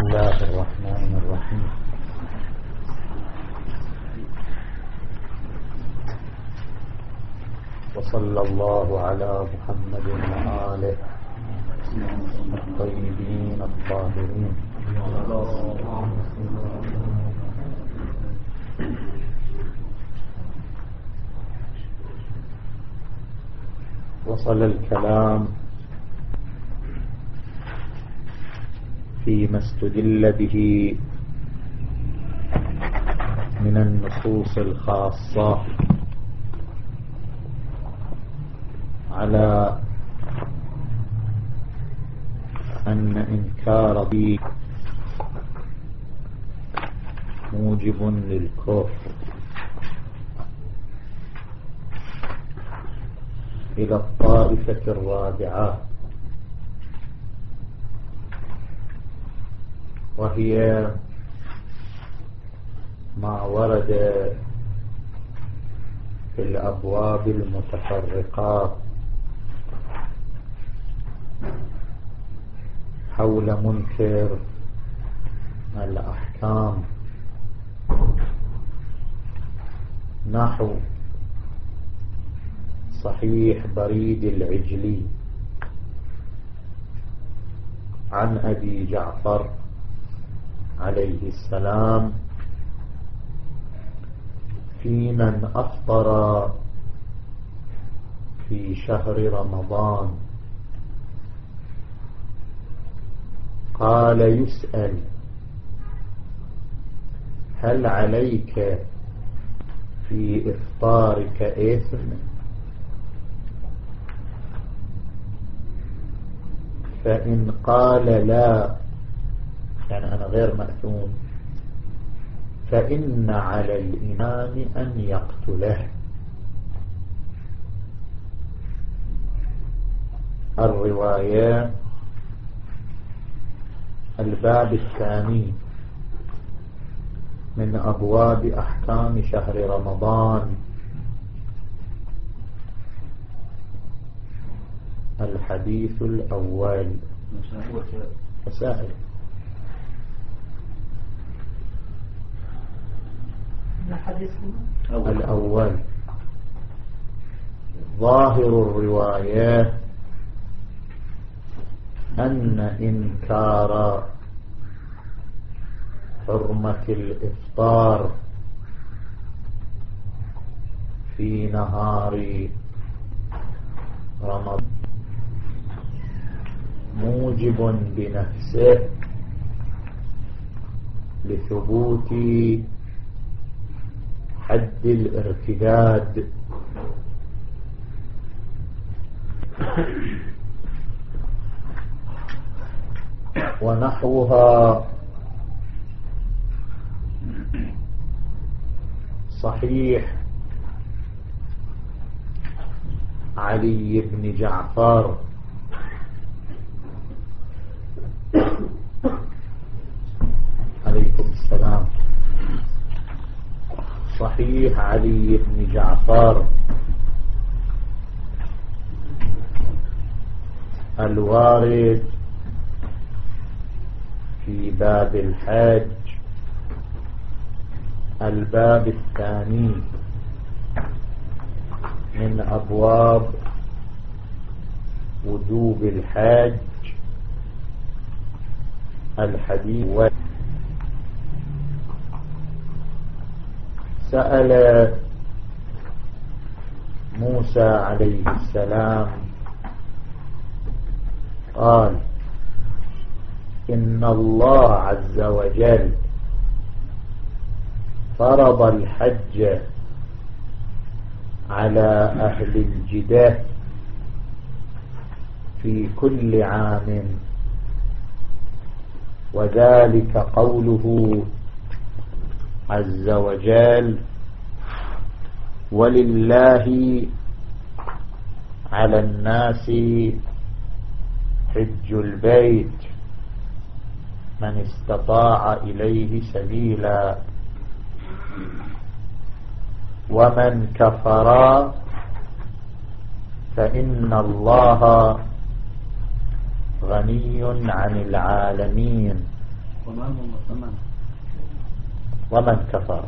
الله الرحمن الرحيم. وصلى الله على محمد وآله الطيبين الطاهرين. وصل الكلام فيما استدل به من النصوص الخاصة على أن إنكار به موجب للكفر. إلى الطائفة الرابعة. وهي ما ورد في الأبواب المتفرقة حول منكر الأحكام نحو صحيح بريد العجلي عن أبي جعفر عليه السلام في من أفطر في شهر رمضان. قال يسأل هل عليك في إفطارك إثم؟ فإن قال لا يعني أنا غير مأثوم. فإن على الإمام أن يقتله. الرواية الباب الثاني من أبواب أحكام شهر رمضان. الحديث الأول. مسائل الأول. ظاهر الرواية أن إنكار حرمة الإفطار في نهار رمضان موجب بنفسه لثبوت حد الارتداد. ونحوها صحيح علي بن جعفر عليكم السلام صحيح علي بن جعفر. الوارد في باب الحج. الباب الثاني من أبواب وجوب الحج. الحديث سأل موسى عليه السلام قال إن الله عز وجل فرض الحج على أهل الجدة في كل عام وذلك قوله عز وجل ولله على الناس حج البيت من استطاع إليه سبيلا. ومن كفر فإن الله غني عن العالمين. ومن كفر.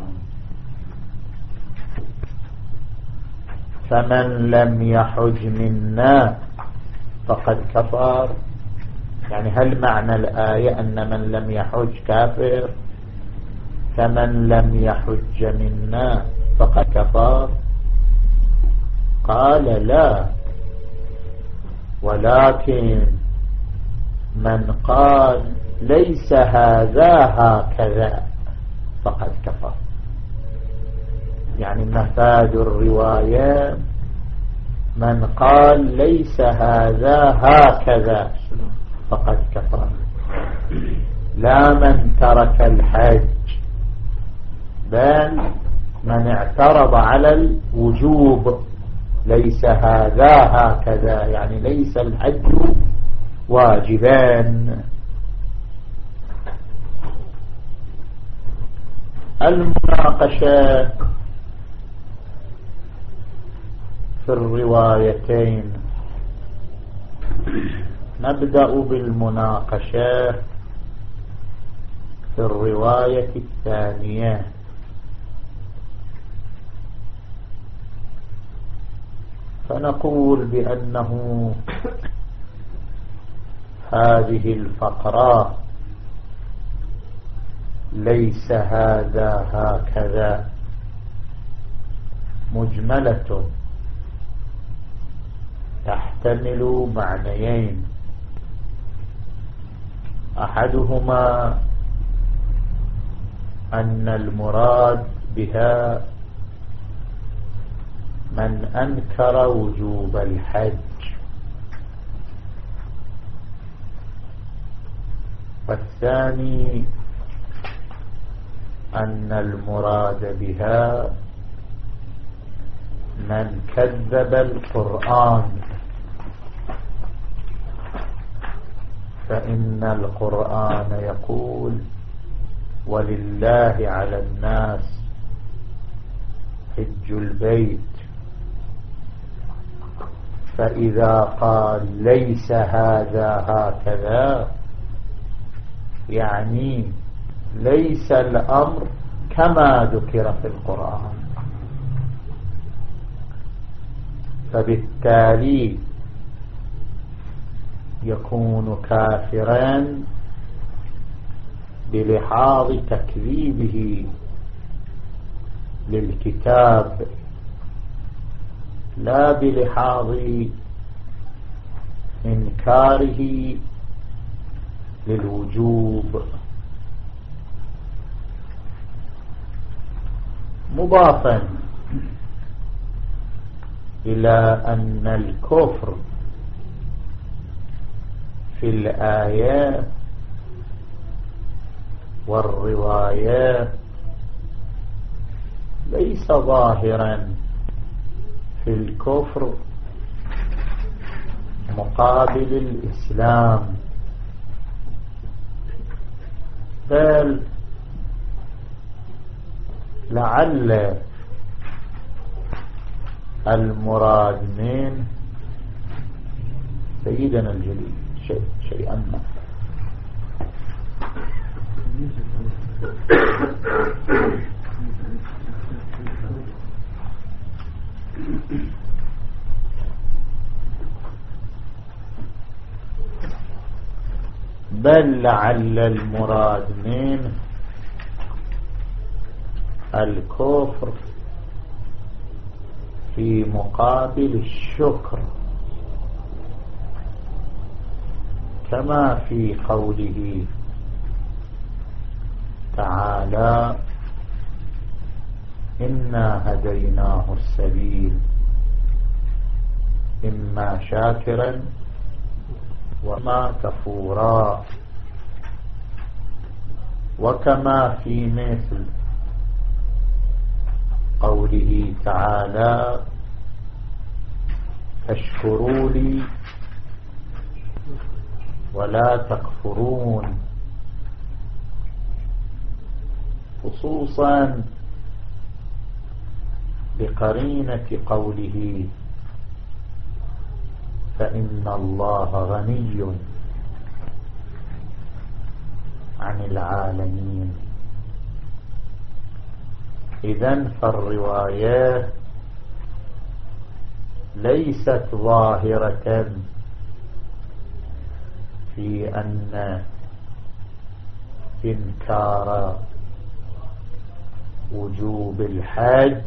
فمن لم يحج منا فقد كفر. يعني هل معنى الآية أن من لم يحج كافر؟ فمن لم يحج منا فقد كفر. قال لا. ولكن من قال ليس هذا هكذا. فقد كفر. يعني مفاد الرواية من قال ليس هذا هكذا فقد كفر. لا من ترك الحج بل من اعترض على الوجوب. ليس هذا هكذا يعني ليس الحج واجبان المناقشة في الروايتين. نبدأ بالمناقشة في الرواية الثانية. فنقول بأنه هذه الفقرة ليس هذا هكذا. مجملة. تحتمل معنيين. أحدهما أن المراد بها من أنكر وجوب الحج. والثاني أن المراد بها من كذب القرآن. فإن القرآن يقول ولله على الناس حج البيت فإذا قال ليس هذا هكذا يعني ليس الأمر كما ذكر في القرآن. فبالتالي يكون كافرا بلحاظ تكذيبه للكتاب لا بلحاظ إنكاره للوجوب. مضافا إلى أن الكفر في الآيات والروايات ليس ظاهرا في الكفر مقابل الإسلام بل لعل المراد من سيدنا الجليل شيئا ما بل لعل المراد منه الكفر في مقابل الشكر كما في قوله تعالى إنا هديناه السبيل إما شاكرا وما كفورا وكما في مثل قوله تعالى فاشكروا لي ولا تكفرون. خصوصا بقرينة قوله فإن الله غني عن العالمين. إذا فالرواية ليست ظاهرة في أن إنكار وجوب الحج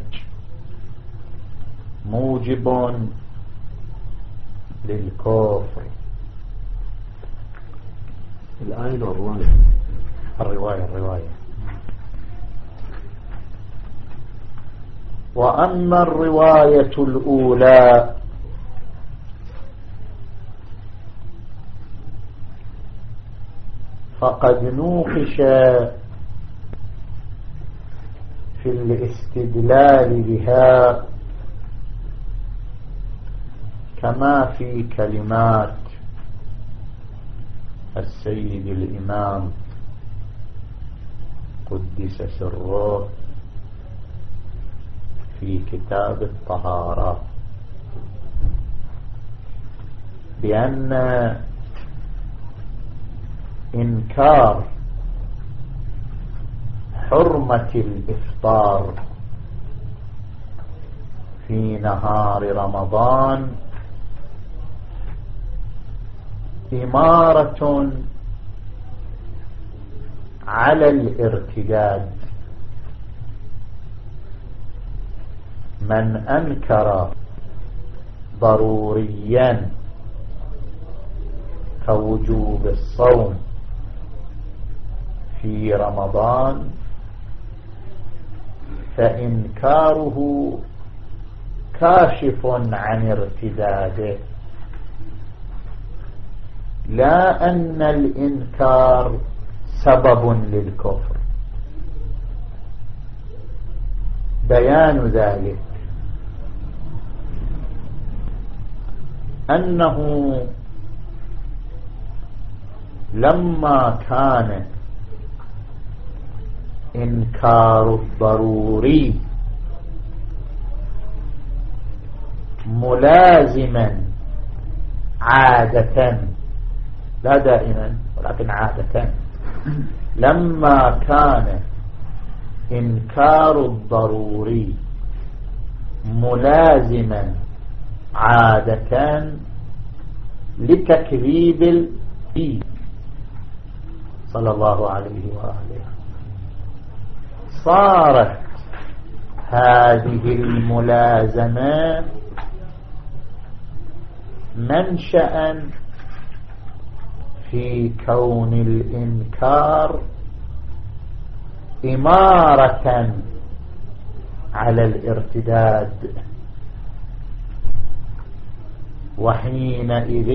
موجب للكفر. الآية الرواية الرواية الرواية. وأما الرواية الأولى فقد نوقش في الاستدلال بها كما في كلمات السيد الإمام قدس سره. في كتاب الطهارة. بأن إنكار حرمة الإفطار في نهار رمضان إمارة على الارتداد من أنكر ضروريا كوجوب الصوم في رمضان فإنكاره كاشف عن ارتداده. لا أن الإنكار سبب للكفر. بيان ذلك. أنه لما كان إنكار الضروري ملازما عادة لا دائما ولكن عادة لما كان إنكار الضروري ملازما عادة لتكذيب الإيد صلى الله عليه وآله. صارت هذه الملازمة منشأ في كون الإنكار إمارة على الارتداد. وحينئذ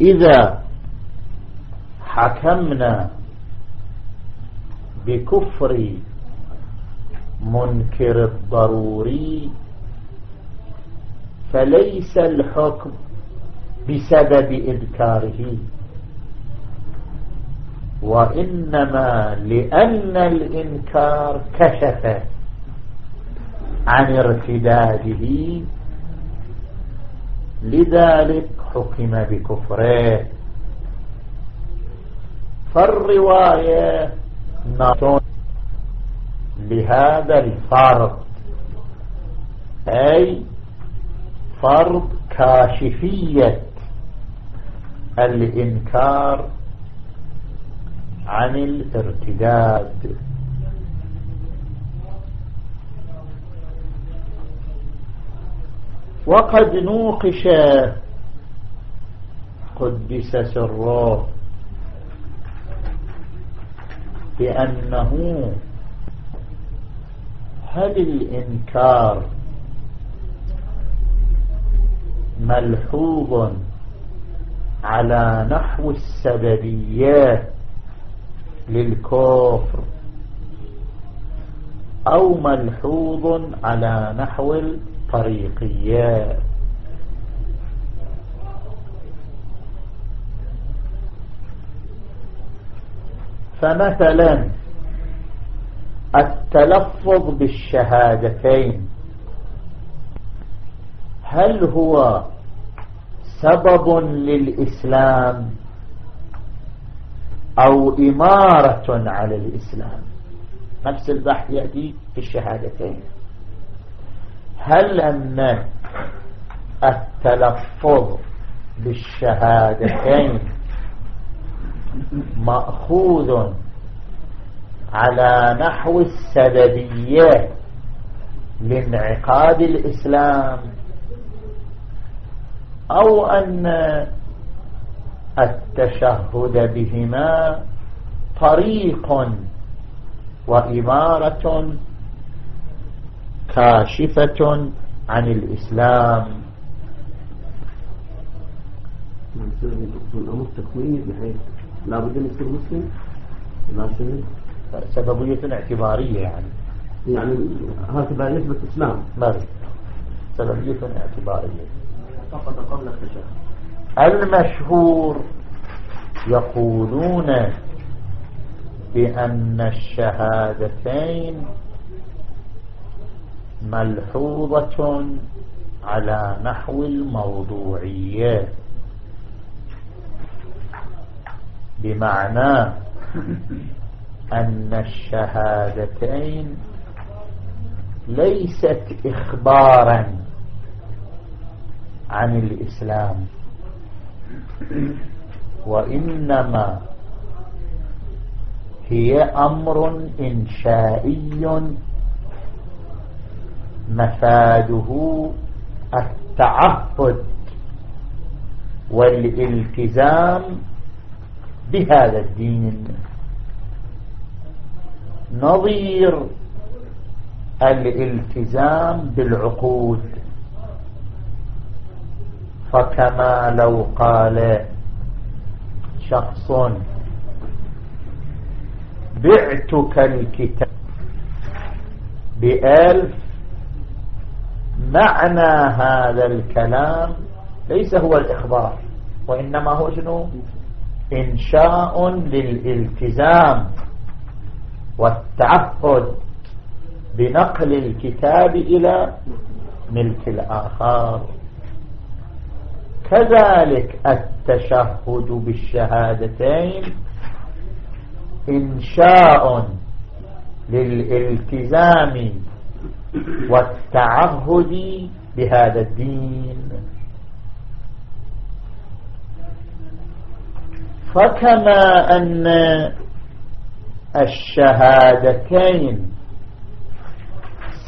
إذا حكمنا بكفر منكر الضروري فليس الحكم بسبب إذكاره وإنما لأن الإنكار كشف عن ارتداده لذلك حكم بكفره. فالرواية نطون لهذا الفرض. أي فرض كاشفية الإنكار عن الارتداد. وقد نوقش قدس سره بأنه هل الإنكار ملحوظ على نحو السببيات للكفر أو ملحوظ على نحو الطريقيات فمثلا التلفظ بالشهادتين. هل هو سبب للإسلام أو إمارة على الإسلام؟ نفس البحث يأتي في الشهادتين. هل أن التلفظ بالشهادتين مأخوذ على نحو السببية لانعقاد الإسلام؟ أو أن التشهد بهما طريق وإمارة كاشفة عن الإسلام. الأمر تكويني بحيث لا بد أن يصير مسلم. سببية اعتبارية يعني. يعني هكذا نسبة إسلام. ما سببية اعتبارية. فقط قبل التشهد. المشهور يقولون بأن الشهادتين ملحوظة على نحو الموضوعية. بمعنى أن الشهادتين ليست إخبارا عن الإسلام وإنما هي أمر إنشائي مفاده التعهد والالتزام بهذا الدين. نظير الالتزام بالعقود. فكما لو قال شخص بعتك الكتاب بألف معنى هذا الكلام ليس هو الإخبار وإنما هو شنو؟ إنشاء للالتزام والتعهد بنقل الكتاب إلى ملك الآخر. كذلك التشهد بالشهادتين إنشاء للالتزام والتعهد بهذا الدين. فكما أن الشهادتين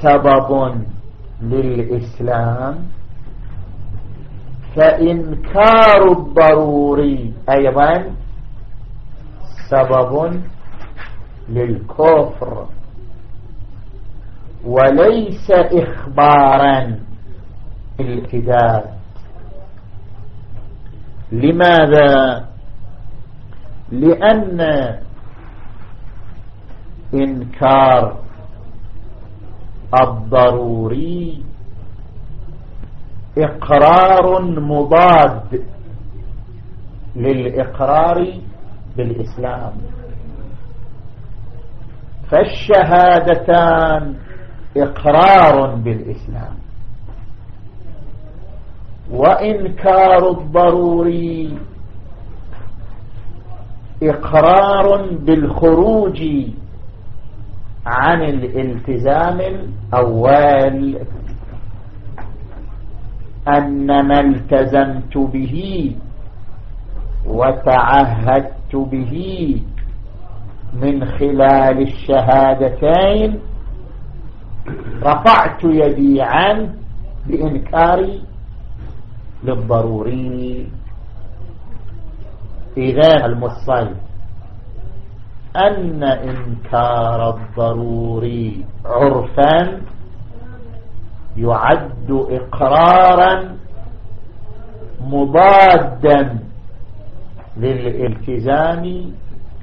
سبب للإسلام فإنكار الضروري أيضا سبب للكفر. وليس إخبارا الكتاب. لماذا؟ لأن إنكار الضروري إقرار مضاد للإقرار بالإسلام. فالشهادتان إقرار بالإسلام. وإنكار الضروري إقرار بالخروج عن الالتزام الأول. أن ما التزمت به وتعهدت به من خلال الشهادتين رفعت يدي عنه بإنكاري للضروري. إذا المصل أن إنكار الضروري عرفا يعد إقرارا مضادا للالتزام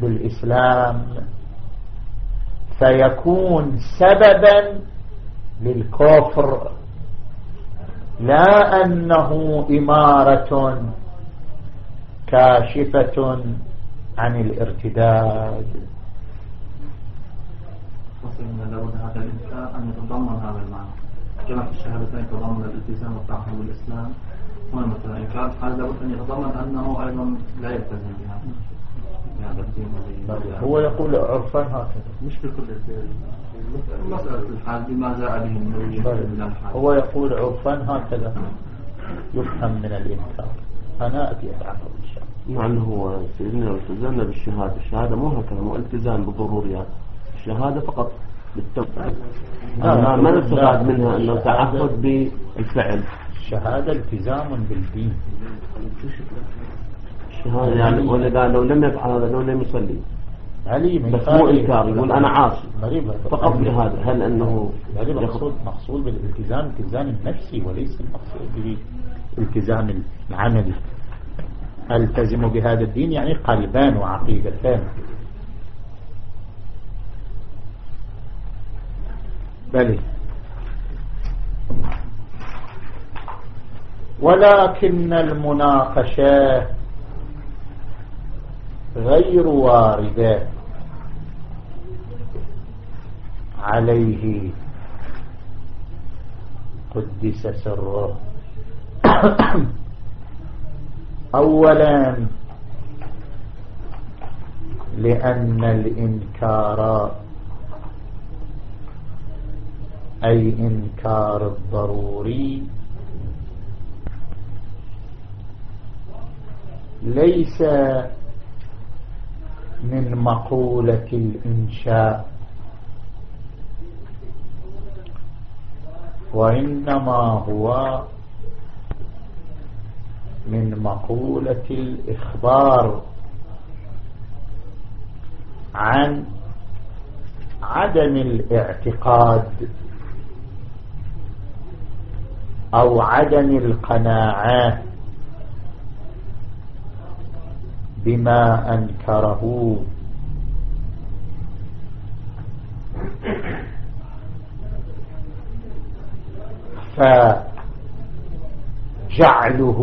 بالإسلام. فيكون سببا للكفر لا أنه إمارة كاشفة عن الارتداد. لابد هذا الإنسان أن يتضمن هذا المعنى. كما في الشهادتين تضمن الالتزام بالإسلام. هنا مثلا إنكار هذا لابد أن يتضمن أنه أيضا لا يلتزم بها. هذا الدين هو يقول عرفا هكذا. مش في كل الدين الحال به هو يقول عرفا هكذا يفهم من الإنكار. أنا أتي أتعرف إن شاء الله. مع أنه هو سيدنا لو التزمنا بالشهادة. الشهادة مو هكذا مو التزام بالضروريات. الشهادة فقط بالتوقع ما ما نستفاد منها؟ أنه تعهد بالفعل. الشهادة التزام بالدين. الشهادة يعني ولا لو لم يفعل هذا لو لم يصلي. علي بس مو إنكار يقول أنا عاصي. فقط بهذا هل أنه غريبة مقصود مقصود بالالتزام التزام النفسي وليس المقصود بالالتزام العملي. ألتزم بهذا الدين يعني قلبان وعقيدتان بلي. ولكن المناقشة غير واردة. عليه. قدس سره. أولا لأن الإنكار أي إنكار الضروري ليس من مقولة الإنشاء. وإنما هو من مقولة الإخبار عن عدم الاعتقاد أو عدم القناعة بما أنكره. فجعله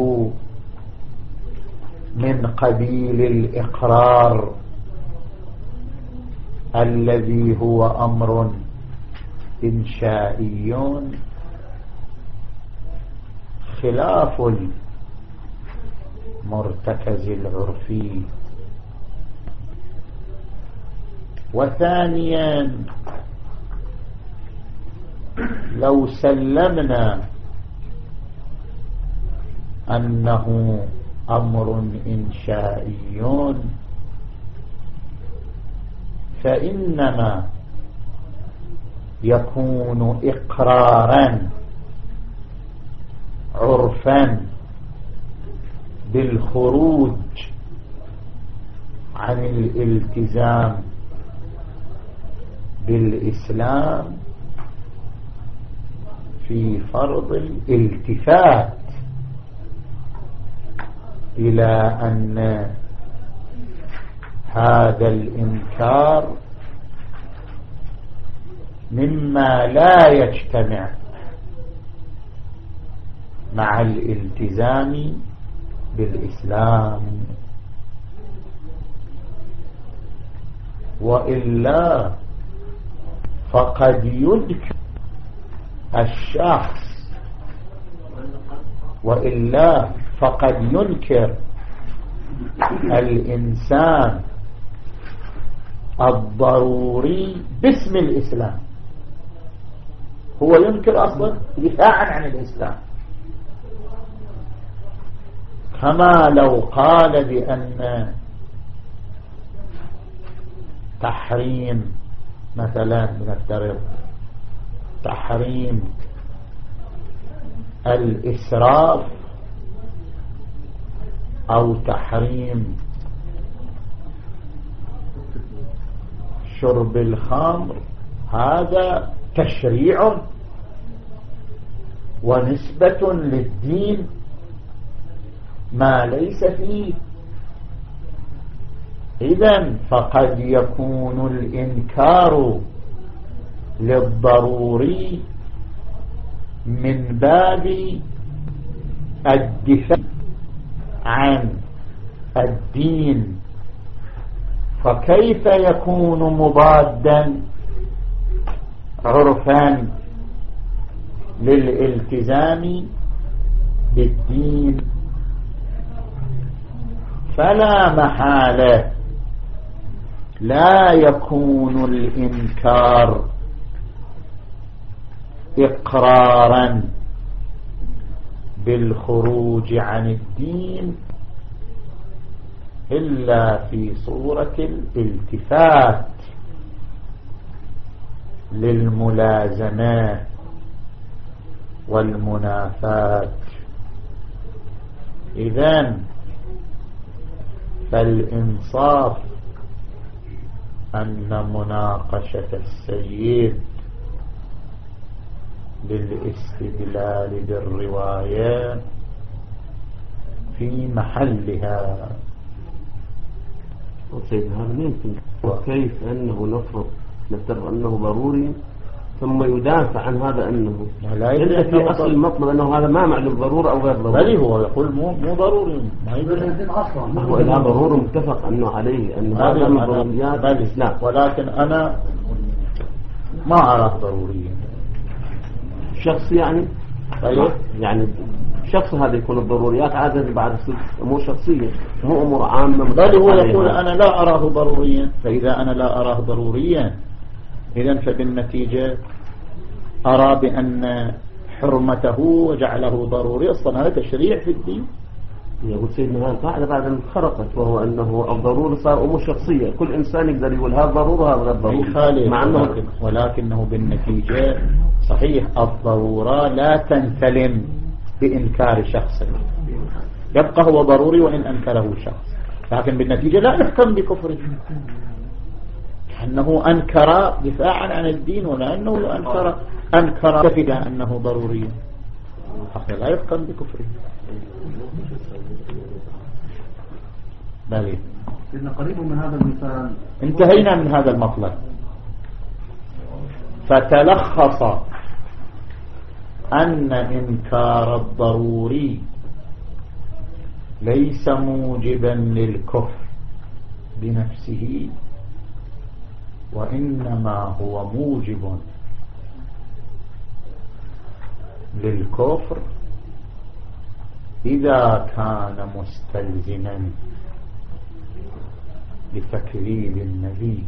من قبيل الإقرار الذي هو أمر إنشائي خلاف المرتكز العرفي. وثانيا لو سلمنا أنه أمر إنشائي فإنما يكون إقرارا عرفا بالخروج عن الالتزام بالإسلام في فرض الالتفات إلى أن هذا الإنكار مما لا يجتمع مع الالتزام بالإسلام. وإلا فقد يدك الشخص. وإلا فقد ينكر الإنسان الضروري باسم الإسلام. هو ينكر أصلا؟ دفاعا عن الإسلام. كما لو قال بأن تحريم مثلا نفترض تحريم الإسراف أو تحريم. شرب الخمر هذا تشريع ونسبة للدين. ما ليس فيه. إذا فقد يكون الإنكار للضروري من باب الدفاع عن الدين. فكيف يكون مضادا عرفا للالتزام بالدين؟ فلا محالة. لا يكون الإنكار إقرارا بالخروج عن الدين إلا في صورة الالتفات للملازمات والمنافات. إذن فالإنصاف أن مناقشة السيد للاستدلال بالرواية في محلها. سيد هذا يمكن. وكيف أنه نفرض نفترض أنه ضروري ثم يدافع عن هذا أنه لا إلا في أصل المطلب أنه هذا ما معلوم ضرورة أو غير ضروري؟ بل هو يقول مو مو ضروري. ما يدري. أصلا. هو إذا ضروري متفق أنه عليه أنه هذا من ضروريات الإسلام. ولكن أنا ما أراه ضروريا. شخص يعني طيب يعني شخص هذا يكون الضروريات عادة بعد أمور شخصية مو أمور عامة بل هو يقول أنا لا أراه ضروريا. فإذا أنا لا أراه ضروريا إذا فبالنتيجة أرى بأن حرمته وجعله ضروري. أصلا هذا تشريع في الدين. يقول سيدنا هذه القاعدة بعد أن خرقت وهو أنه الضروري صار أمور شخصية. كل إنسان يقدر يقول هذا ضرورة هذا غير ضروري مع أنه ولكن ولكنه بالنتيجة صحيح الضرورة لا تنسلم بإنكار شخص. يبقى هو ضروري وإن أنكره شخص. لكن بالنتيجة لا يحكم بكفره أنه أنكر دفاعا عن الدين ولا أنه أنكر أنكر تفدا أنه ضروري. لا يحكم بكفره. بلي. إن قريب من هذا المثال انتهينا من هذا المطلب. فتلخص أن إنكار الضروري ليس موجبا للكفر بنفسه وإنما هو موجب للكفر إذا كان مستلزما بتكذيب النبي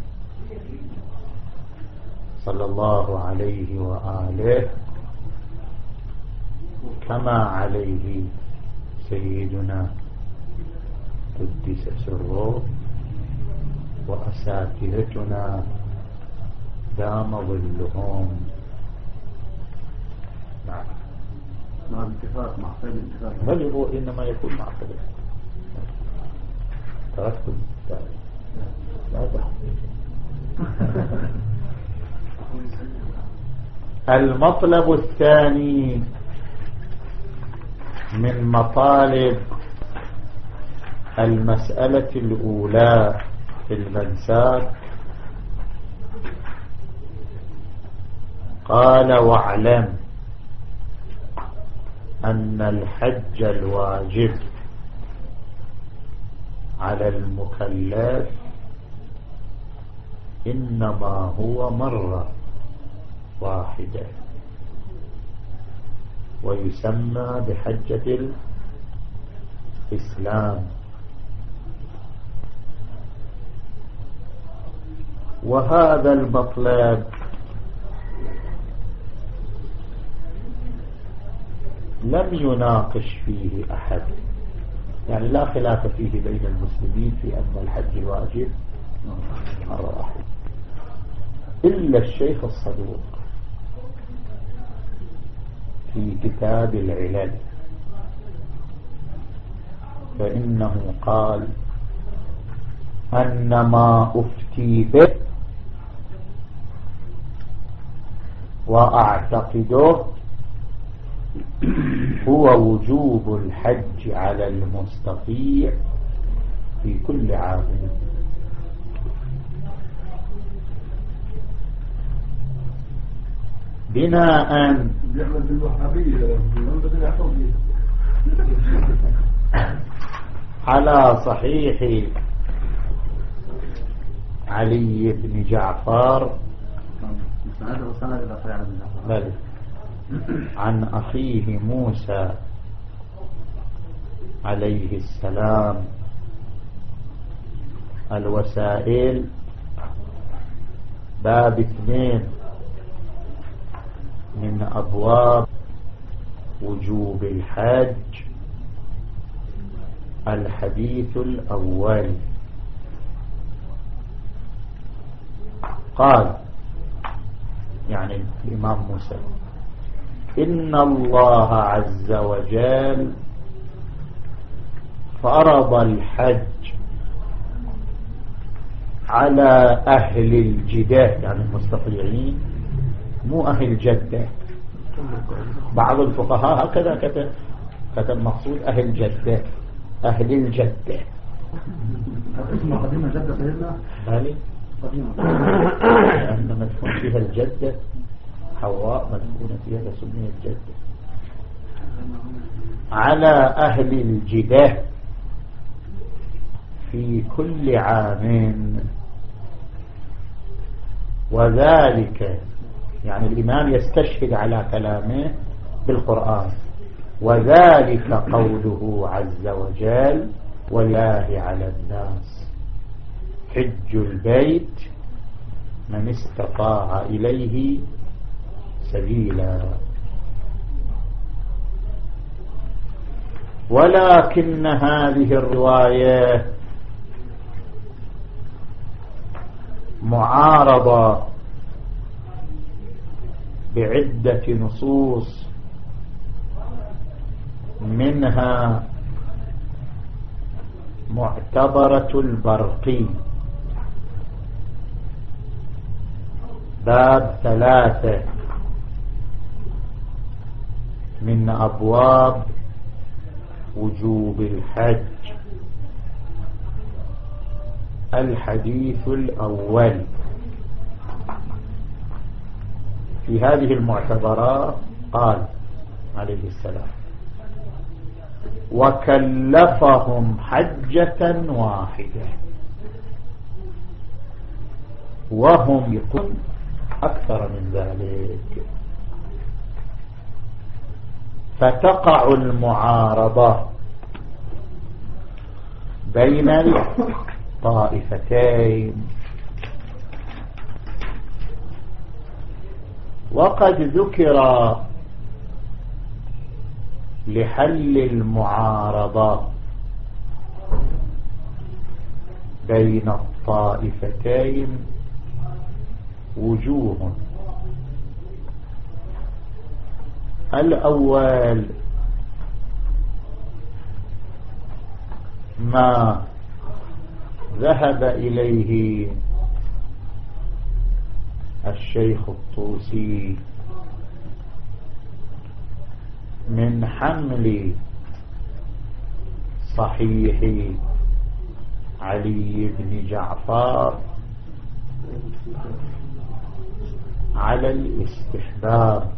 صلى الله عليه وآله كما عليه سيدنا قدس سره وأساتذتنا دام ظلهم. نعم. مع الاتفاق مع قيد الاتفاق بل هو إنما يكون مع قيد تركتم. لا المطلب الثاني من مطالب المسألة الأولى في المنساك قال واعلم. أن الحج الواجب على المكلف إنما هو مرة واحدة ويسمى بحجة الإسلام. وهذا المطلب لم يناقش فيه أحد. يعني لا خلاف فيه بين المسلمين في أن الحج واجب. مرة واحدة إلا الشيخ الصدوق في كتاب العلل. فإنه قال أن ما أفتي به وأعتقده هو وجوب الحج على المستطيع في كل عام. بناء. على صحيح علي بن جعفر. بل عن أخيه موسى عليه السلام الوسائل باب اثنين من أبواب وجوب الحج الحديث الأول. قال يعني الإمام موسى. إن الله عز وجل فرض الحج على أهل الجداه يعني المستطيعين مو أهل جدة. بعض الفقهاء هكذا كتب كتب مقصود أهل جدة أهل الجدة. اسمها قديمة جدة سيدنا بالي قديمة لأن مدفون فيها الجدة حواء مدفونة فيها فسميت جدة على أهل الجدة في كل عام. وذلك يعني الإمام يستشهد على كلامه بالقرآن. وذلك قوله عز وجل والله على الناس حج البيت من استطاع إليه سبيلا. ولكن هذه الرواية معارضة بعدة نصوص منها معتبرة البرقي. باب ثلاثة. من أبواب وجوب الحج. الحديث الأول. في هذه المعتبرات قال عليه السلام وكلفهم حجة واحدة. وهم يكون أكثر من ذلك. فتقع المعارضة بين الطائفتين. وقد ذكر لحل المعارضة بين الطائفتين وجوه. الأول. ما ذهب إليه الشيخ الطوسي من حمل صحيح علي بن جعفر على الاستحباب.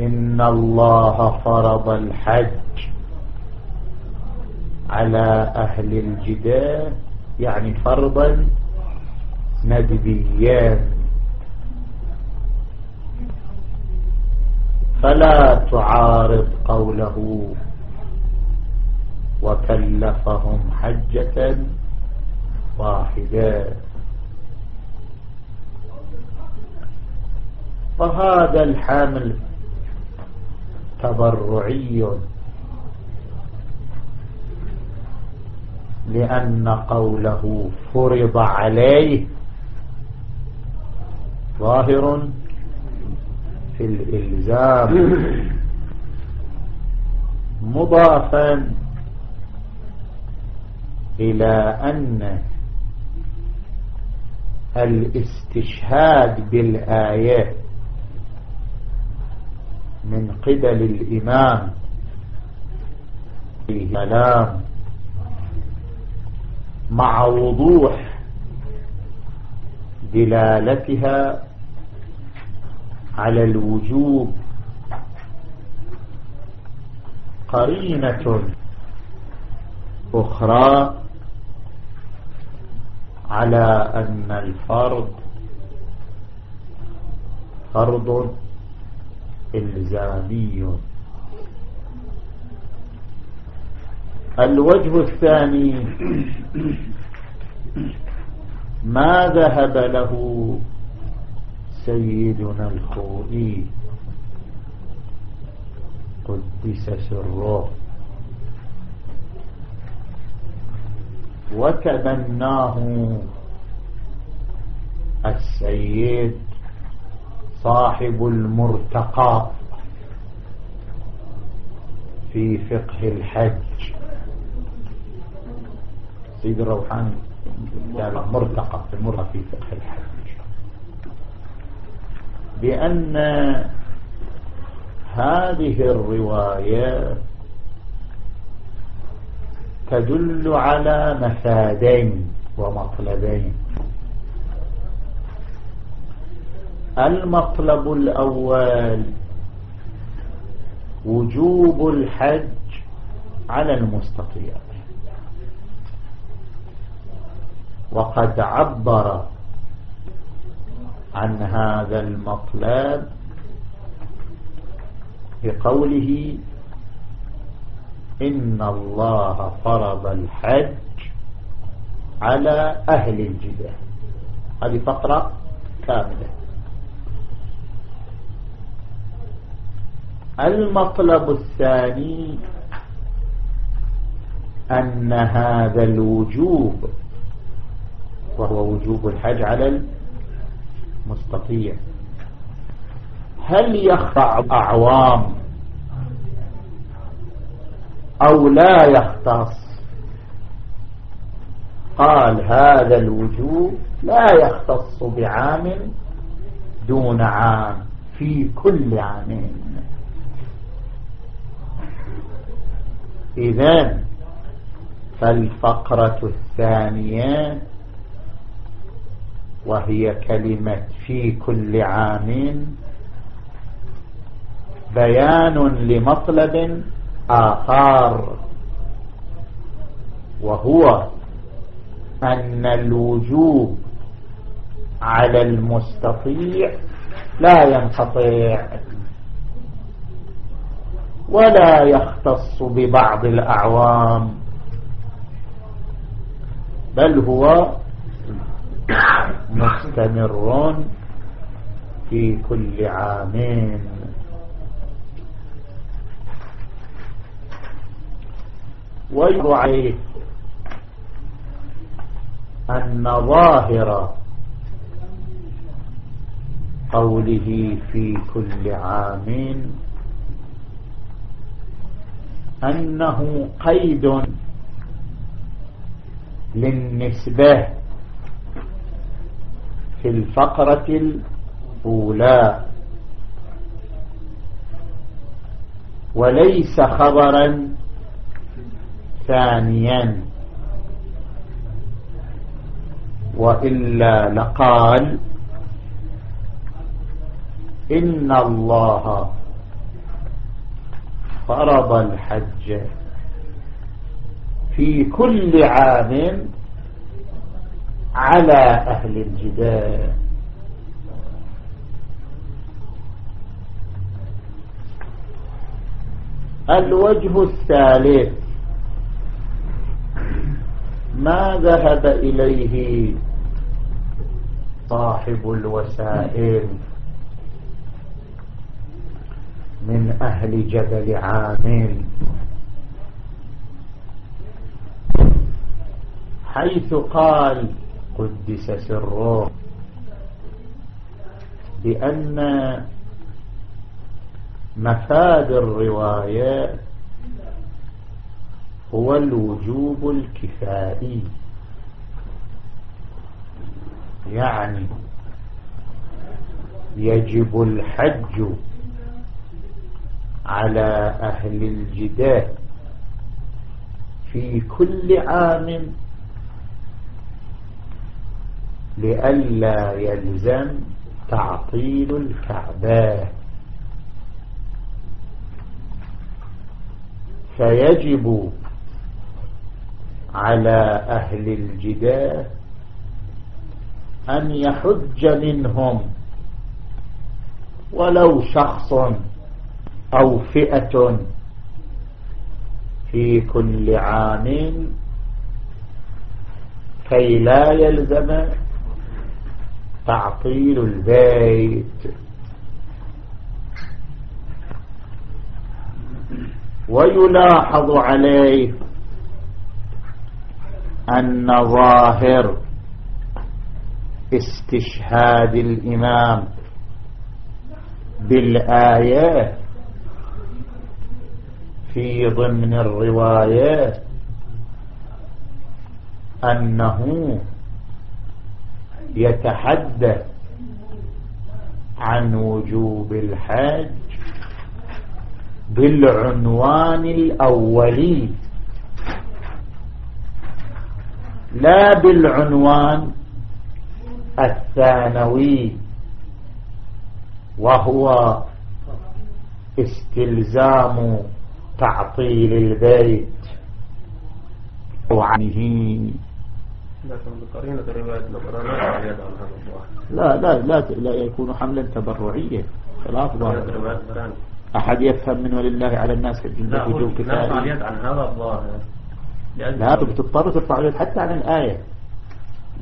إن الله فرض الحج على أهل الجدال يعني فرضا ندبيان فلا تعارض قوله وكلفهم حجة واحدة. فهذا الحمل تبرعي. لأن قوله فرض عليه ظاهر في الإلزام. مضافا إلى أن الاستشهاد بالآية من قبل الإمام في كلام مع وضوح دلالتها على الوجوب. قرينة أخرى على أن الفرض فرض إلزامي. الوجه الثاني ما ذهب له سيدنا الخوئي. قدس سره. وتبناه السيد صاحب المرتقى في فقه الحج. سيد الروحاني كان مرتقى المرتقى في فقه الحج. بأن هذه الرواية تدل على مفادين ومطلبين. المطلب الأول وجوب الحج على المستطيع. وقد عبر عن هذا المطلب بقوله إن الله فرض الحج على أهل الجبال. هذه فقرة كاملة. المطلب الثاني أن هذا الوجوب وهو وجوب الحج على المستطيع هل يخضع أعوام أو لا يختص؟ قال هذا الوجوب لا يختص بعام دون عام في كل عام. إذن فالفقرة الثانية وهي كلمة في كل عام. بيان لمطلب آخر وهو أن الوجوب على المستطيع لا ينقطع. ولا يختص ببعض الأعوام. بل هو مستمر في كل عامين ويجب عليه أن ظاهر قوله في كل عام أنه قيد للنسبة في الفقرة الأولى. وليس خبرا ثانيا. وإلا لقال إن الله فرض الحج في كل عام على أهل الجدال الوجه الثالث ما ذهب إليه صاحب الوسائل. من أهل جبل عامل حيث قال قدس سره بأن مفاد الرواية هو الوجوب الكفائي. يعني يجب الحج على أهل الجدال في كل عام لئلا يلزم تعطيل الكعبة. فيجب على أهل الجدال أن يحج منهم ولو شخص أو فئة في كل عام كي لا يلزم تعطيل البيت. ويلاحظ عليه أن ظاهر استشهاد الإمام بالآية في ضمن الروايات أنه يتحدث عن وجوب الحج بالعنوان الأولي. لا بالعنوان الثانوي وهو استلزام تعطيل البيت. وعنه. لا لا لا لا يكون حملا تبرعيا. خلاف أحد يفهم من ولله على الناس في الجنة وجوب كفاية. عن هذا الظاهر. لا بتضطر ترفع اليد حتى عن الآية.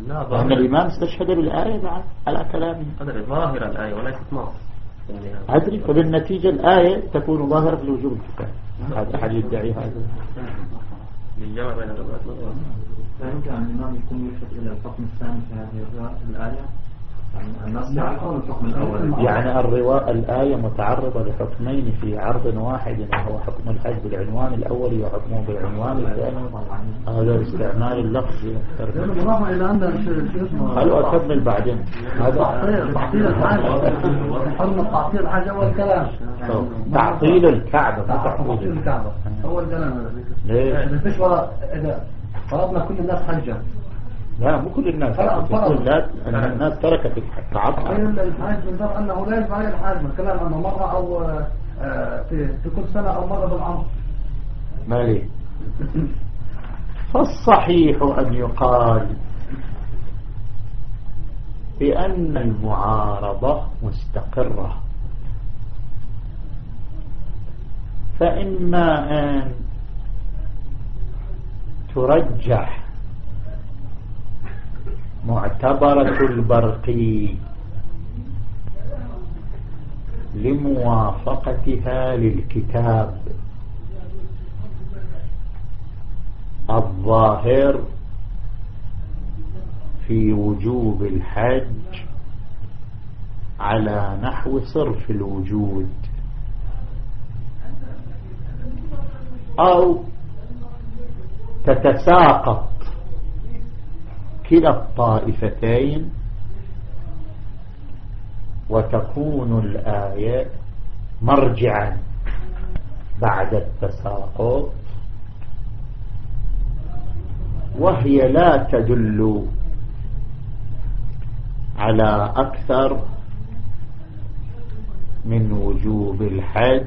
لا ظاهر. الإمام استشهد بالآية بعد على كلامه. أدري ظاهر الآية وليست نص. أدري فبالنتيجة الآية تكون ظاهرة في الوجوب الكفاية. هذا أحد يدعي هذا للجمع بين الروايات. فيمكن أن الإمام يكون يلفت إلى الحكم الثاني في هذه الآية يعني الرواء الآية متعرضة لحكمين في عرض واحد وهو حكم الحج بالعنوان الأول وحكمه بالعنوان الثاني. هذا استعمال اللفظ. خلوا أكمل بعدين؟ هذا تعطيل الحاجة حرمة تعطيل. الحاجة أول كلام تعطيل الكعبة. تعطيل الكعبة أول كلام ليش؟ مفيش ولا إذا فرضنا كل الناس حجة. لا مو كل الناس. كل أن الناس تركت التعطل الحاج من باب أنه لا يجب عليه الحاج من كلام أنه مرة أو آه، في, كل سنة أو مرة بالعمر. ما ليه فالصحيح أن يقال بأن المعارضة مستقرة. فإما أن ترجح معتبرة البرقي لموافقتها للكتاب الظاهر في وجوب الحج على نحو صرف الوجود أو تتساقط كلا الطائفتين وتكون الآية مرجعا بعد التساقط. وهي لا تدل على أكثر من وجوب الحج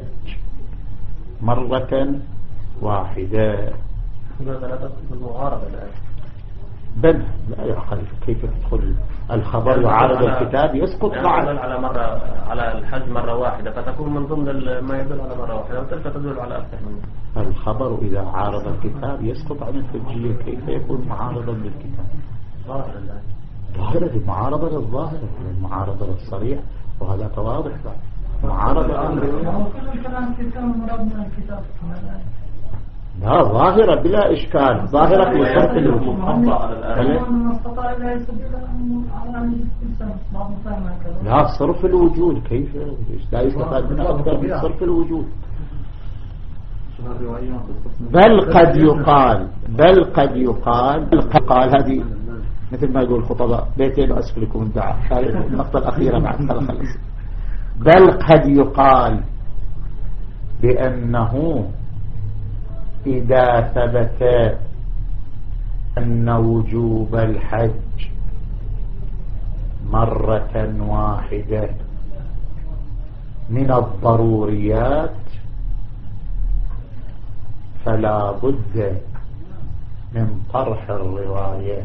مرة واحدة. لماذا لا تدخل المعارضة الآن. بل لا يعقل كيف تدخل الخبر يعارض الكتاب يسقط بعد على مرة على الحج مرة واحدة فتكون من ضمن ما يدل على مرة واحدة وتلك تدل على أكثر من الخبر إذا عارض الكتاب يسقط عن الحجية كيف يكون معارضا للكتاب؟ ظاهر الآن ظاهرة المعارضة للظاهرة المعارضة للصريح وهذا واضح. معارضة لا ظاهرة بلا إشكال ظاهرة في شرط الوجود لا صرف الوجود. كيف؟ لا يستفاد منها أكثر من صرف الوجود. بل قد يقال بل قد يقال بل قد يقال. هذه مثل ما يقول الخطباء بيتين أسفل لكم الدعاء النقطة الأخيرة بعد خلص. بل قد يقال بأنه إذا ثبت أن وجوب الحج مرة واحدة من الضروريات فلا بد من طرح الرواية.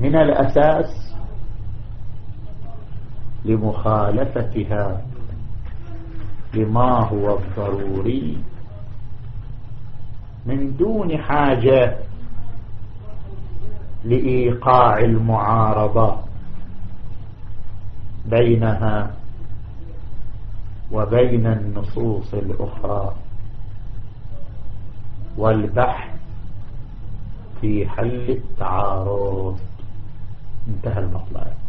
من الأساس لمخالفتها لما هو الضروري من دون حاجة لإيقاع المعارضة بينها وبين النصوص الأخرى والبحث في حل التعارض. انتهى المطلب